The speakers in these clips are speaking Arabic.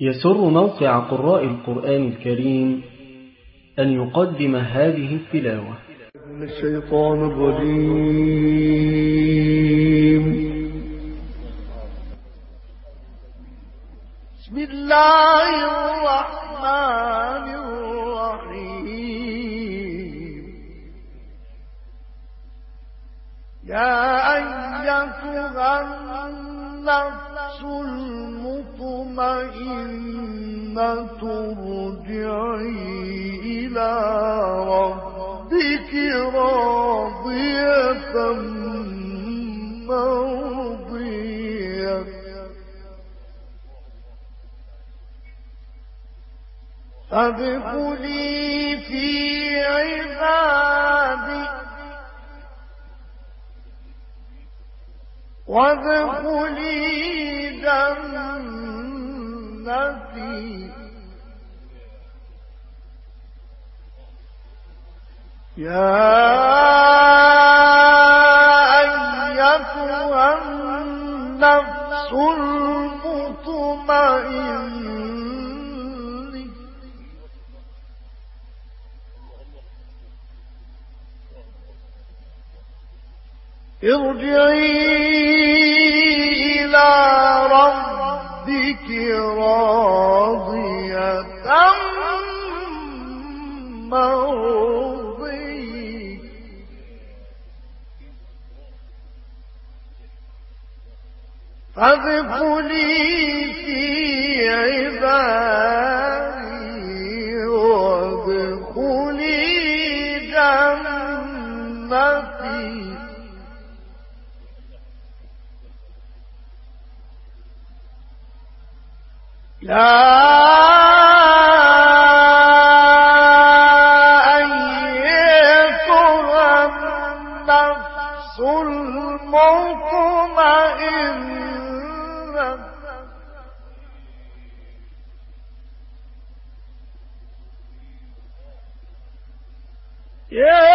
يسر موقع قراء القرآن الكريم أن يقدم هذه التلاوة. الشيطان الرجيم. بسم الله الرحمن الرحيم. يا أيتها النفس المطمئنة ارجعي إلى ربك راضية مرضية فادخلي في عبادي وادخلي جنتي يا أيتها النفس المطمئنة. ارجعي إلى مرضية فادخلي في عبادي وادخلي جنتي يا يا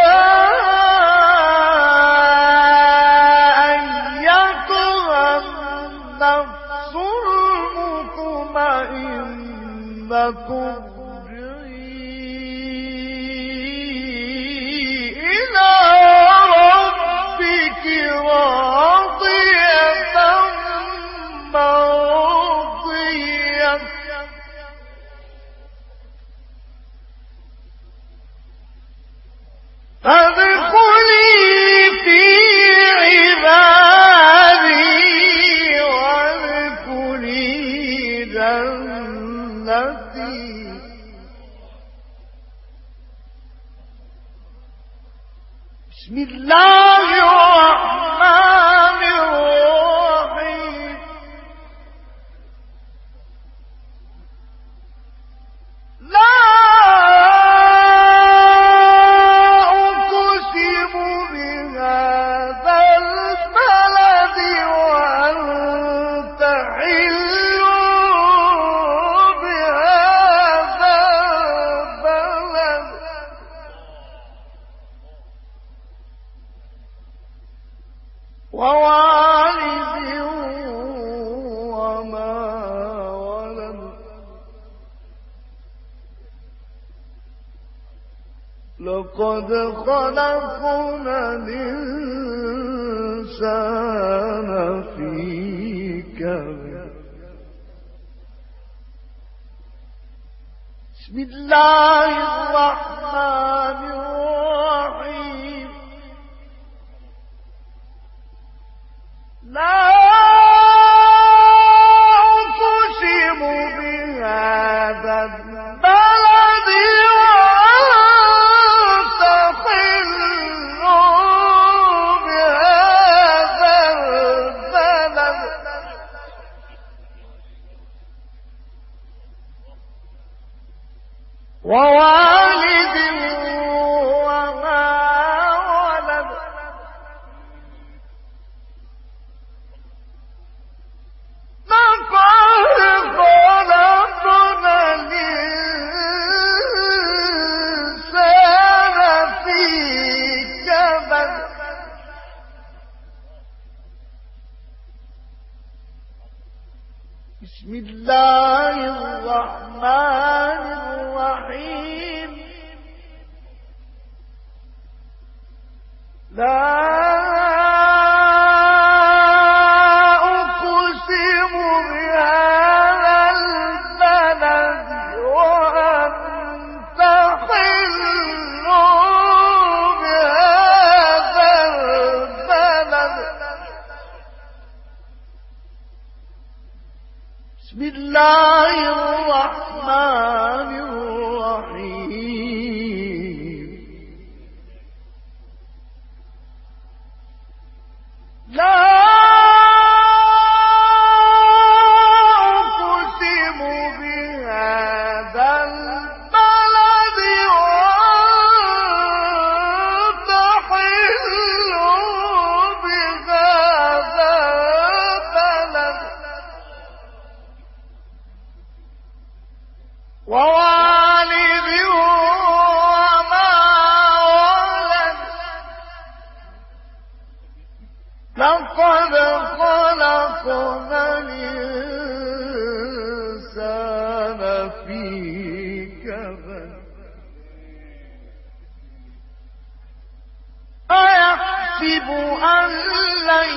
لن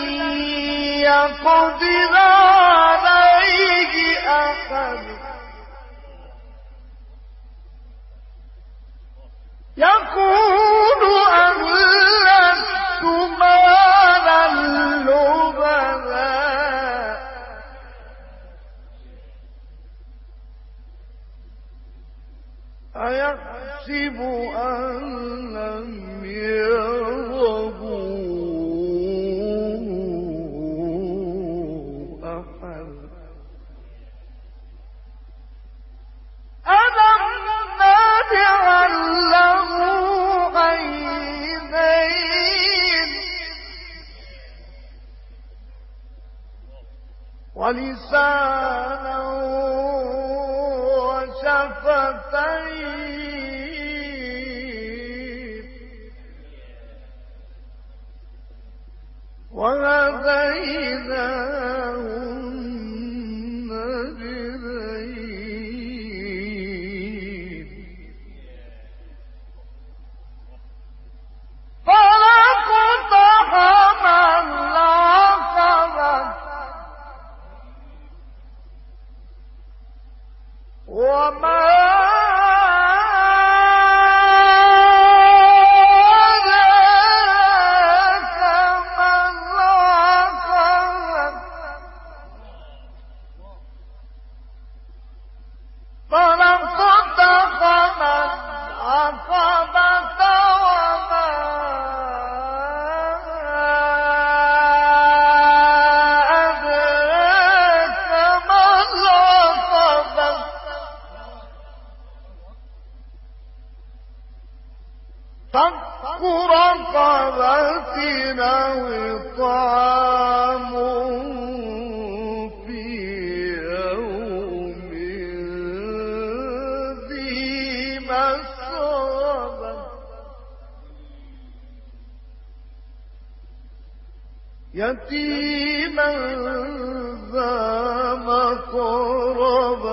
يقدر عليه أحد يقول أهلكت مالا لبدا أيحسب أن قربا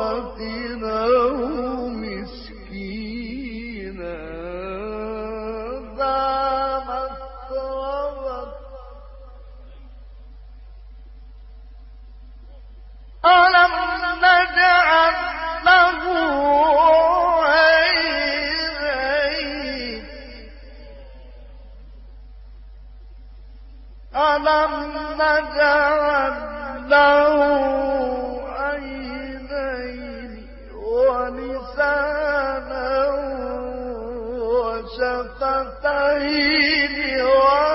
Santa Ilha,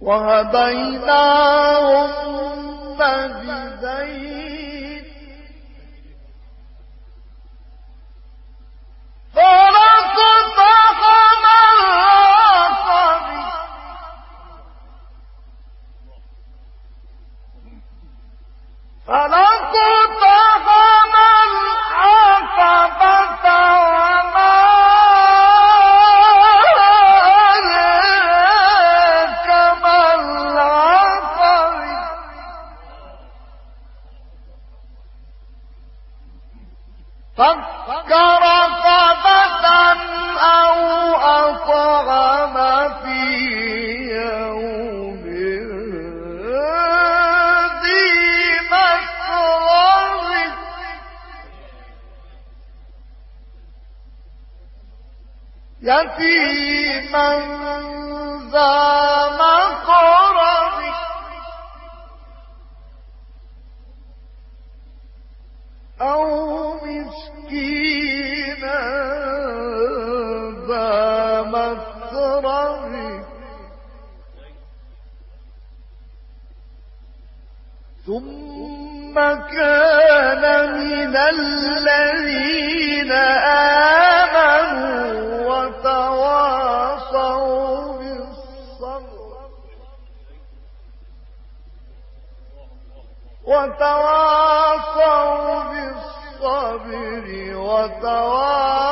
وهديناهم النجدين فكر رقبة أو أطعم في يوم ذي مسرر يتيما ذا مقرر أو كان من الذين آمنوا وتواصوا بالصبر. وتواصوا بالصبر وتواصوا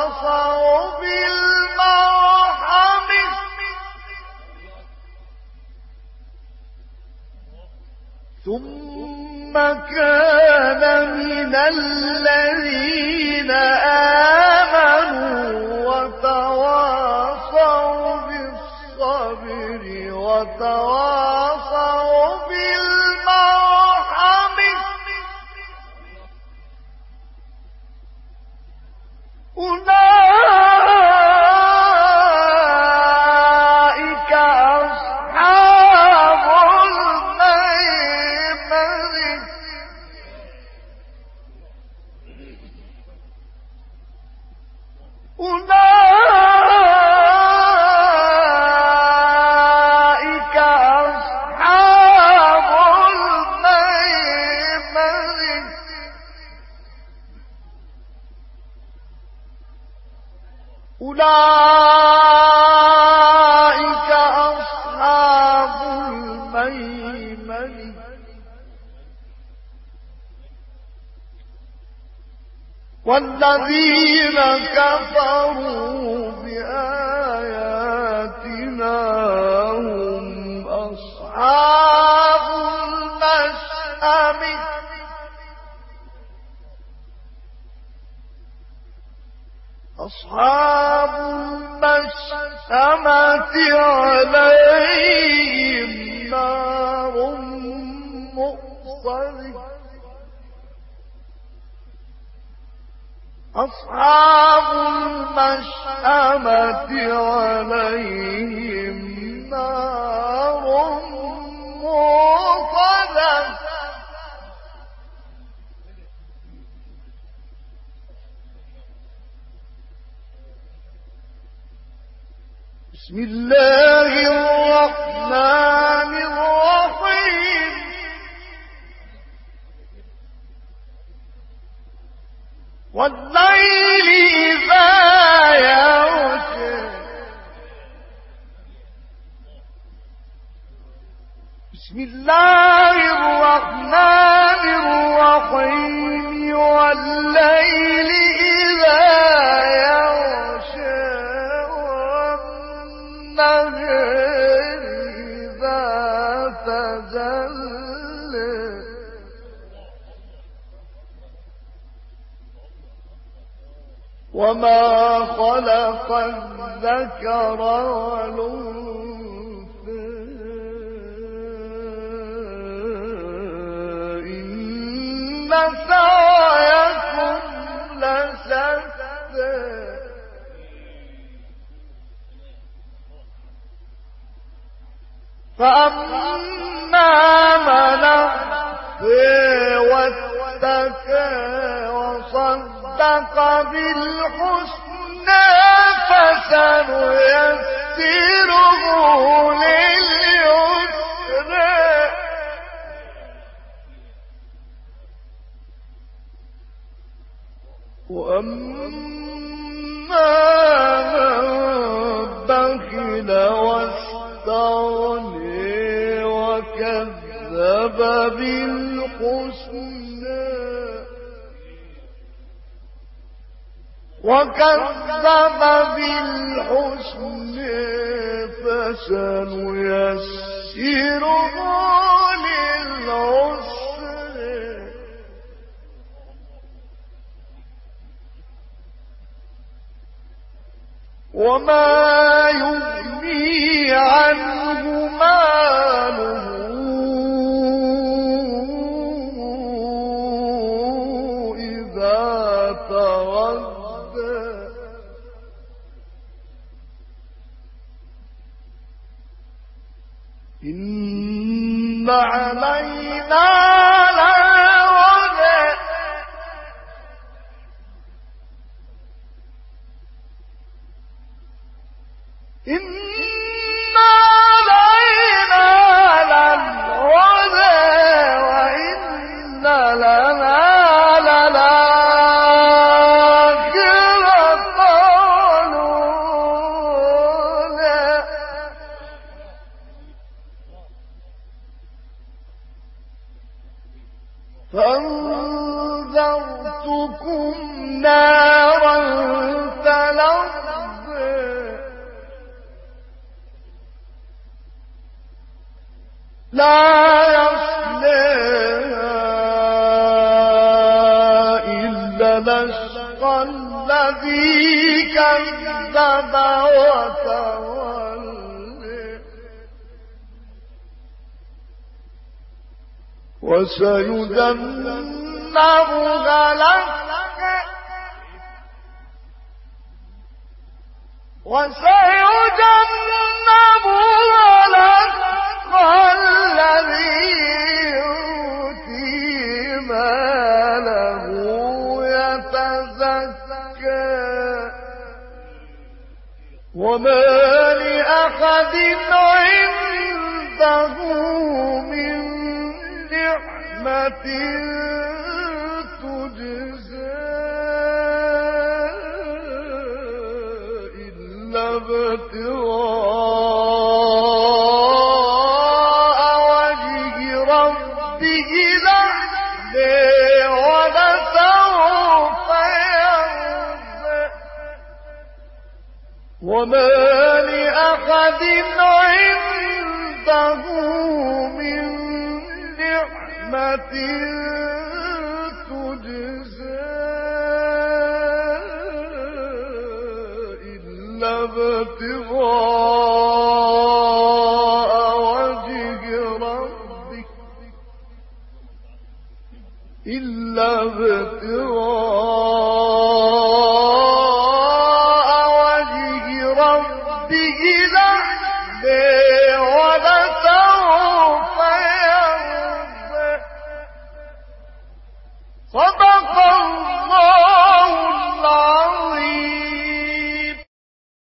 بالمرحم. ثم كان من الذين آمنوا وتواصوا بالصبر وتواصوا un والذين كفروا بآياتنا هم أصحاب المشأمة أصحاب المشأمة عليهم نار مؤصد أصحاب المشأمة عليهم نار موصدة بسم الله وما خلق الذكر والأنثى إن سعيكم لشتى. فأما من أخفي واتكى وصدق بالحسنى فسنيسره لليسرى. وأما من بخل واستغني وكذب بالحسنى وكذب بالحسن فسنيسره للعسر. وما يغني عنه ماله علينا إن علينا وسيدمرها لك. وسيدمرها وما لأحد عنده نعمة عنده تجزى إلا ابتغاء